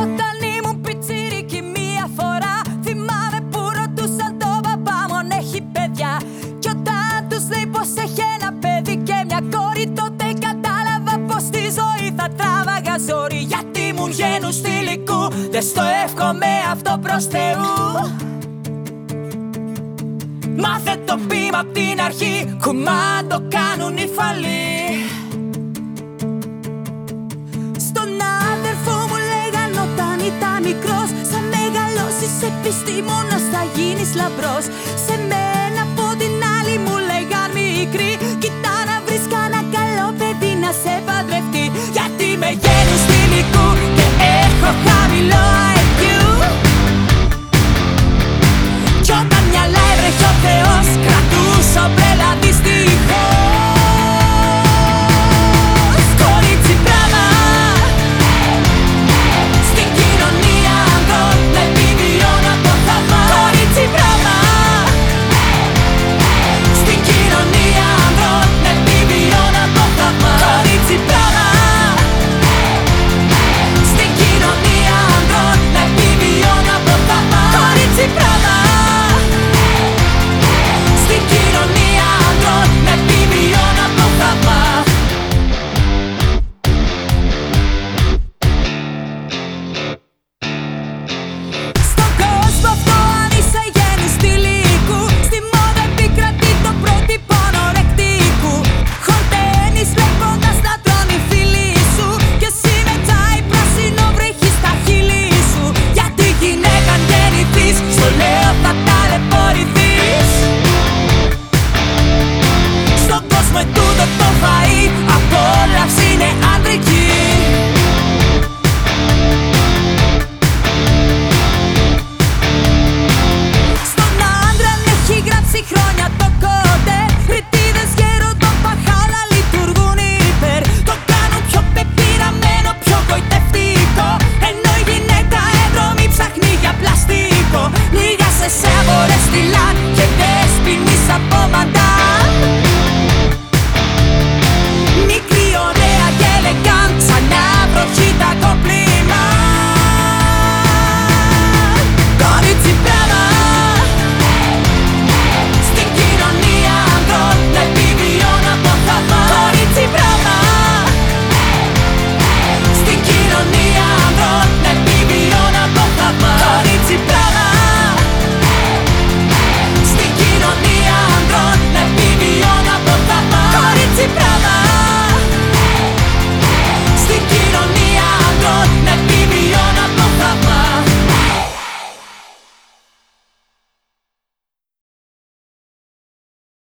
Όταν ήμουν πιτσίρικη μία φορά Θυμάμαι που ρωτούσαν το παπά μου αν έχει παιδιά. Κι όταν τους λέει πως έχει ένα παιδί και μια κόρη Τότε κατάλαβα πως στη ζωή θα τράβαγα ζόρι. Γιατί μου βγαίνουν στη λυκού Δεν στο εύχομαι αυτό προς Θεού. Μάθε το πείμα απ' την αρχή Κουμάντο επιστήμονας θα γίνεις λαμπρός. Σε μένα